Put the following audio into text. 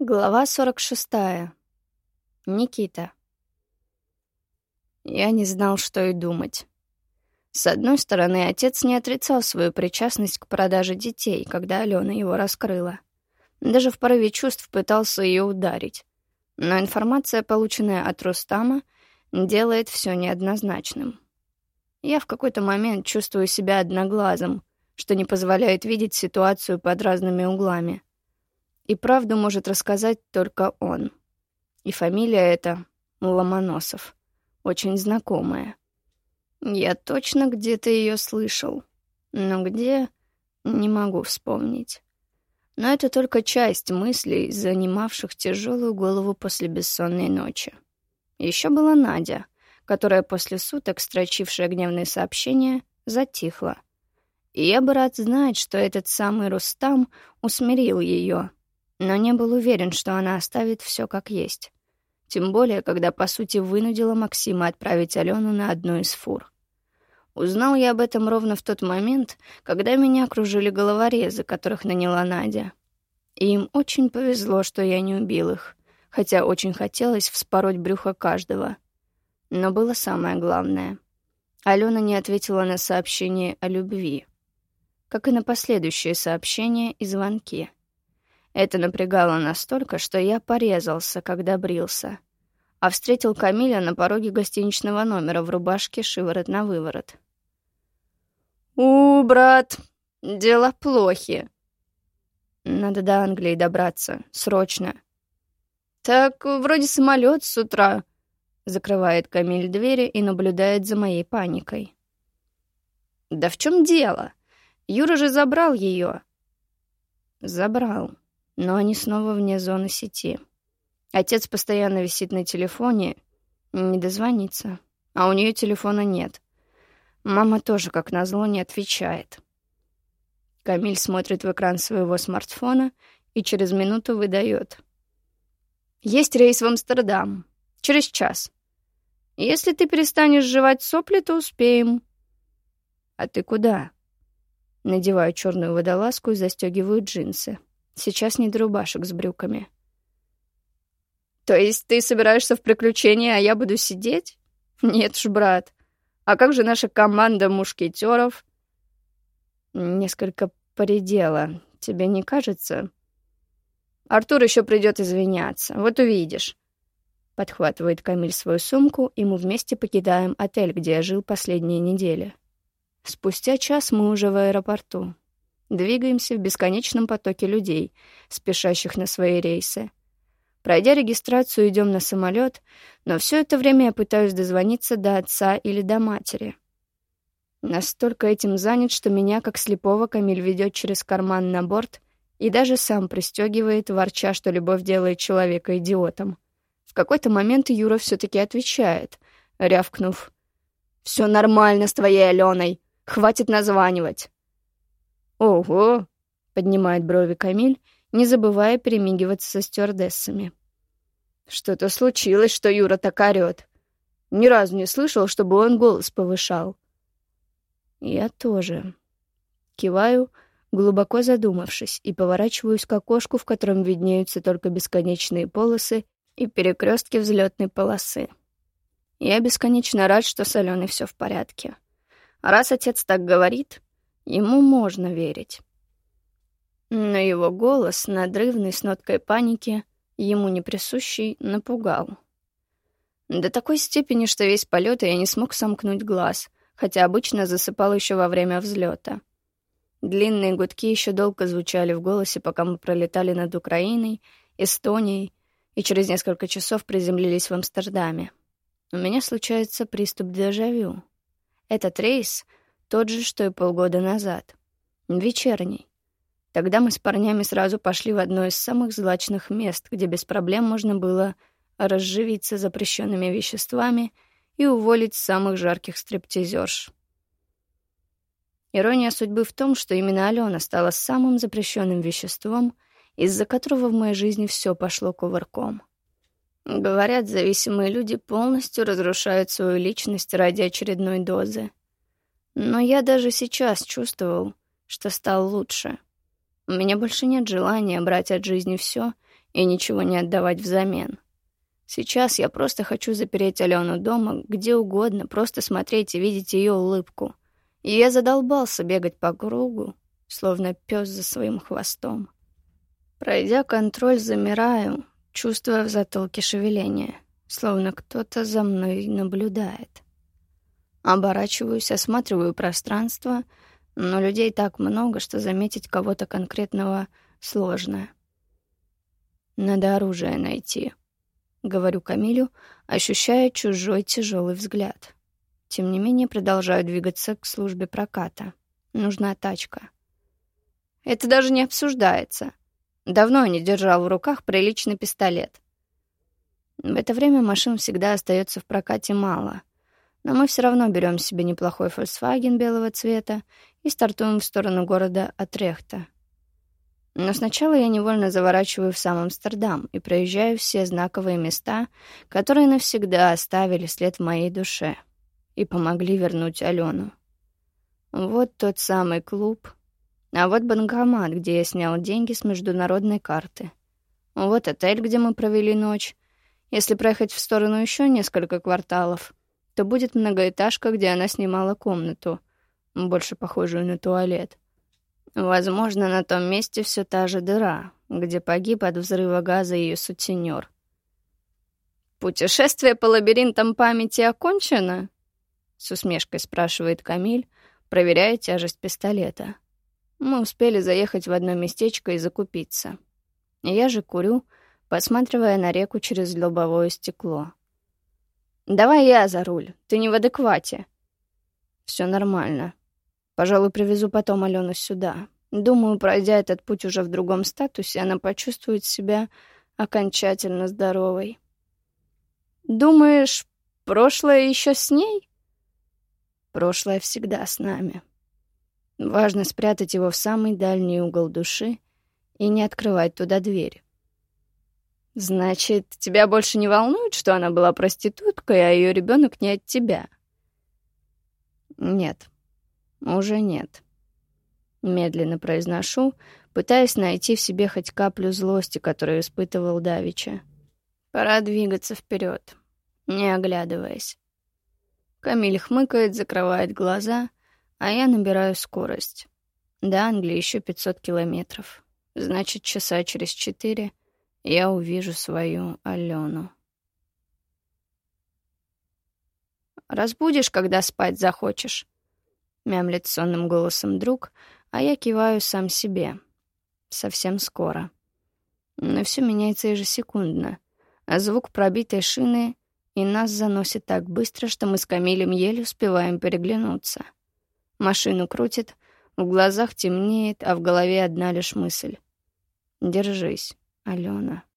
Глава 46. Никита. Я не знал, что и думать. С одной стороны, отец не отрицал свою причастность к продаже детей, когда Алена его раскрыла. Даже в порыве чувств пытался ее ударить. Но информация, полученная от Рустама, делает все неоднозначным. Я в какой-то момент чувствую себя одноглазым, что не позволяет видеть ситуацию под разными углами — и правду может рассказать только он. И фамилия эта Ломоносов. Очень знакомая. Я точно где-то ее слышал. Но где — не могу вспомнить. Но это только часть мыслей, занимавших тяжелую голову после бессонной ночи. Еще была Надя, которая после суток, строчившая гневные сообщения, затихла. И я бы рад знать, что этот самый Рустам усмирил ее, но не был уверен, что она оставит все как есть. Тем более, когда, по сути, вынудила Максима отправить Алену на одну из фур. Узнал я об этом ровно в тот момент, когда меня окружили головорезы, которых наняла Надя. И им очень повезло, что я не убил их, хотя очень хотелось вспороть брюхо каждого. Но было самое главное. Алена не ответила на сообщение о любви, как и на последующие сообщения и звонки — это напрягало настолько, что я порезался, когда брился. А встретил Камиля на пороге гостиничного номера в рубашке шиворот на выворот. «У, брат, дела плохи. Надо до Англии добраться, срочно». «Так, вроде самолет с утра», — закрывает Камиль двери и наблюдает за моей паникой. «Да в чем дело? Юра же забрал ее». «Забрал», но они снова вне зоны сети. Отец постоянно висит на телефоне, не дозвонится, а у нее телефона нет. Мама тоже, как назло, не отвечает. Камиль смотрит в экран своего смартфона и через минуту выдает. «Есть рейс в Амстердам. Через час. Если ты перестанешь жевать сопли, то успеем». «А ты куда?» Надеваю черную водолазку и застегиваю джинсы. Сейчас не до рубашек с брюками. То есть ты собираешься в приключения, а я буду сидеть? Нет ж, брат. А как же наша команда мушкетеров? Несколько поредела, тебе не кажется? Артур еще придет извиняться, вот увидишь. Подхватывает Камиль свою сумку, и мы вместе покидаем отель, где я жил последние недели. Спустя час мы уже в аэропорту. Двигаемся в бесконечном потоке людей, спешащих на свои рейсы. Пройдя регистрацию, идем на самолет, но все это время я пытаюсь дозвониться до отца или до матери. Настолько этим занят, что меня, как слепого, Камиль ведет через карман на борт и даже сам пристегивает, ворча, что любовь делает человека идиотом. В какой-то момент Юра все-таки отвечает, рявкнув. «Все нормально с твоей Аленой. Хватит названивать». «Ого!» — поднимает брови Камиль, не забывая перемигиваться со стюардессами. «Что-то случилось, что Юра так орёт. Ни разу не слышал, чтобы он голос повышал». «Я тоже». Киваю, глубоко задумавшись, и поворачиваюсь к окошку, в котором виднеются только бесконечные полосы и перекрестки взлетной полосы. Я бесконечно рад, что с Аленой все в порядке. А раз отец так говорит, Ему можно верить. Но его голос, надрывный с ноткой паники, ему не присущий, напугал. До такой степени, что весь полет я не смог сомкнуть глаз, хотя обычно засыпал еще во время взлета. Длинные гудки еще долго звучали в голосе, пока мы пролетали над Украиной, Эстонией и через несколько часов приземлились в Амстердаме. У меня случается приступ дежавю. Этот рейс — тот же, что и полгода назад. Вечерний. Тогда мы с парнями сразу пошли в одно из самых злачных мест, где без проблем можно было разживиться запрещенными веществами и уволить самых жарких стриптизерш. Ирония судьбы в том, что именно Алена стала самым запрещенным веществом, из-за которого в моей жизни все пошло кувырком. Говорят, зависимые люди полностью разрушают свою личность ради очередной дозы. Но я даже сейчас чувствовал, что стал лучше. У меня больше нет желания брать от жизни все и ничего не отдавать взамен. Сейчас я просто хочу запереть Алену дома, где угодно, просто смотреть и видеть ее улыбку. И я задолбался бегать по кругу, словно пес за своим хвостом. Пройдя контроль, замираю, чувствуя в затылке шевеление, словно кто-то за мной наблюдает. Оборачиваюсь, осматриваю пространство, но людей так много, что заметить кого-то конкретного сложно. Надо оружие найти, говорю Камилю, ощущая чужой тяжелый взгляд. Тем не менее, продолжаю двигаться к службе проката. Нужна тачка. Это даже не обсуждается. Давно не держал в руках приличный пистолет. В это время машин всегда остается в прокате мало. Но мы все равно берем себе неплохой Volkswagen белого цвета и стартуем в сторону города Атрехта. Но сначала я невольно заворачиваю в сам Амстердам и проезжаю все знаковые места, которые навсегда оставили след в моей душе и помогли вернуть Алену. Вот тот самый клуб, а вот банкомат, где я снял деньги с международной карты. Вот отель, где мы провели ночь. Если проехать в сторону еще несколько кварталов, то будет многоэтажка, где она снимала комнату, больше похожую на туалет. Возможно, на том месте все та же дыра, где погиб от взрыва газа ее сутенер. «Путешествие по лабиринтам памяти окончено?» — с усмешкой спрашивает Камиль, проверяя тяжесть пистолета. Мы успели заехать в одно местечко и закупиться. Я же курю, посматривая на реку через лобовое стекло. «Давай я за руль, ты не в адеквате». Все нормально. Пожалуй, привезу потом Алену сюда. Думаю, пройдя этот путь уже в другом статусе, она почувствует себя окончательно здоровой. Думаешь, прошлое еще с ней? Прошлое всегда с нами. Важно спрятать его в самый дальний угол души и не открывать туда дверь. Значит, тебя больше не волнует, что она была проституткой, а ее ребенок не от тебя? Нет, уже нет. Медленно произношу, пытаясь найти в себе хоть каплю злости, которую испытывал Давича. Пора двигаться вперед, не оглядываясь. Камиль хмыкает, закрывает глаза, а я набираю скорость. До Англии еще 500 километров. Значит, часа через четыре я увижу свою Алену. «Разбудишь, когда спать захочешь?» — мямлет сонным голосом друг, а я киваю сам себе. Совсем скоро. Но все меняется ежесекундно, а звук пробитой шины и нас заносит так быстро, что мы с Камилем еле успеваем переглянуться — Машину крутит, в глазах темнеет, а в голове одна лишь мысль. «Держись, Алена».